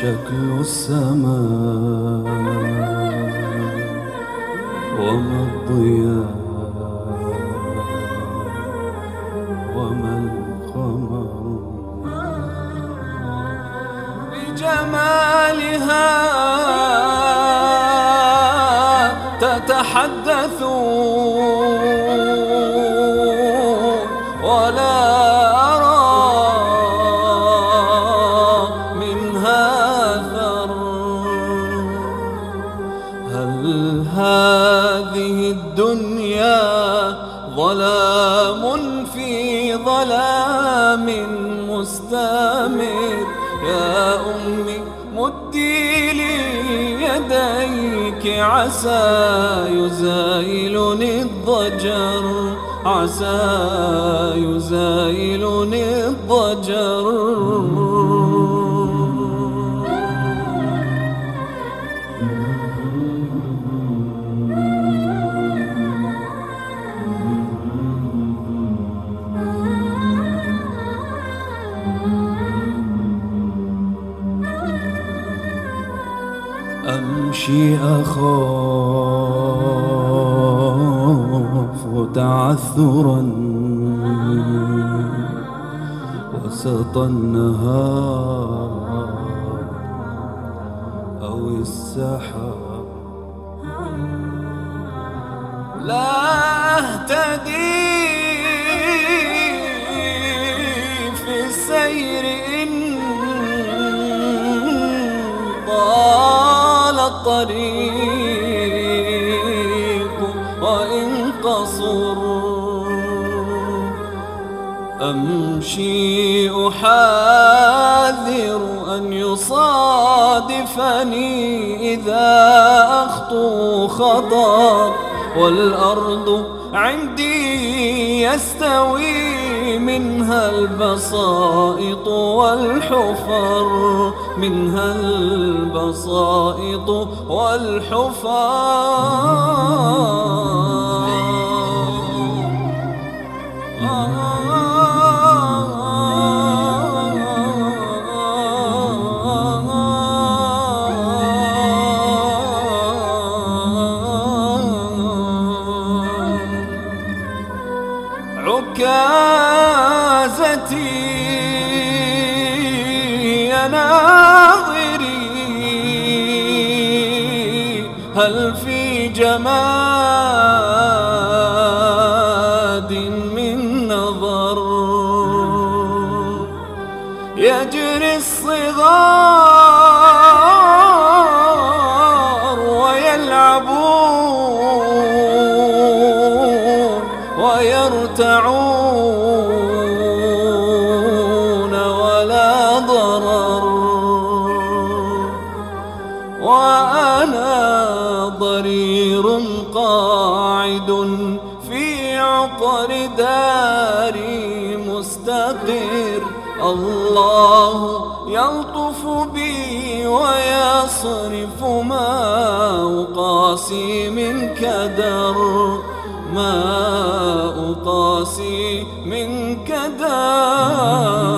شكل السماء وما الضياء وما القمر بجمالها تتحدثون. هذه الدنيا ظلام في ظلام مستمر. يا أمي مدي لي يديك عسى يزايلني الضجر عسى يزايلني الضجر. أمشي أخاف تعثرا. وسط النهار أو السحاب. لا أهتدي في السير إن الطريق وإن قصر أمشي أحاذر أن يصادفني إذا أخطو خطر والأرض عندي يستوي منها البسائط والحفر منها البسائط والحفر. عكازتي يا ناظري هل في جماد من نظر؟ يجري الصغار ويرتعون ولا ضرر. وأنا ضرير قاعد في عقر داري مستقر. الله يلطف بي ويصرف ما أقاسي من كدر. ما أقاسي من كدر